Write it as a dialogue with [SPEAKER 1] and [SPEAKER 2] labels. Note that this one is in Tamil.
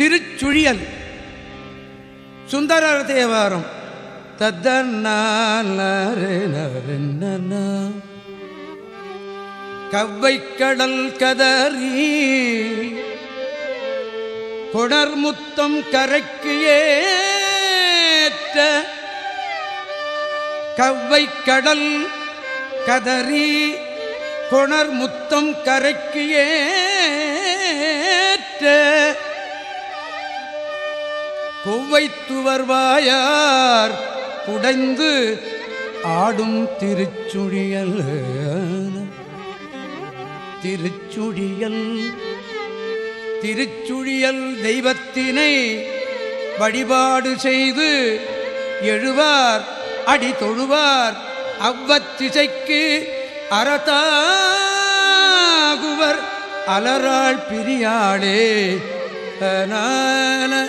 [SPEAKER 1] திருச்சுழியல் சுந்தர தேவாரம். கவ்வை கடல் கதறி. கொடர்முத்தம் கரைக்கு ஏற்ற. கவ்வை கடல் கதறி. கொணர் முத்தம் கரைக்கு ஏற்ற. கொவ்வைத்துவர்வாயார் குடைந்து ஆடும் திருச்சுழியல். திருச்சுழியல். திருச்சுழியல் தெய்வத்தினை வழிபாடு செய்து எழுவார் அடி தொழுவார். அவ்வத்திசைக்கு அறத்தாகுவர் அலராள் பிரியாளே நான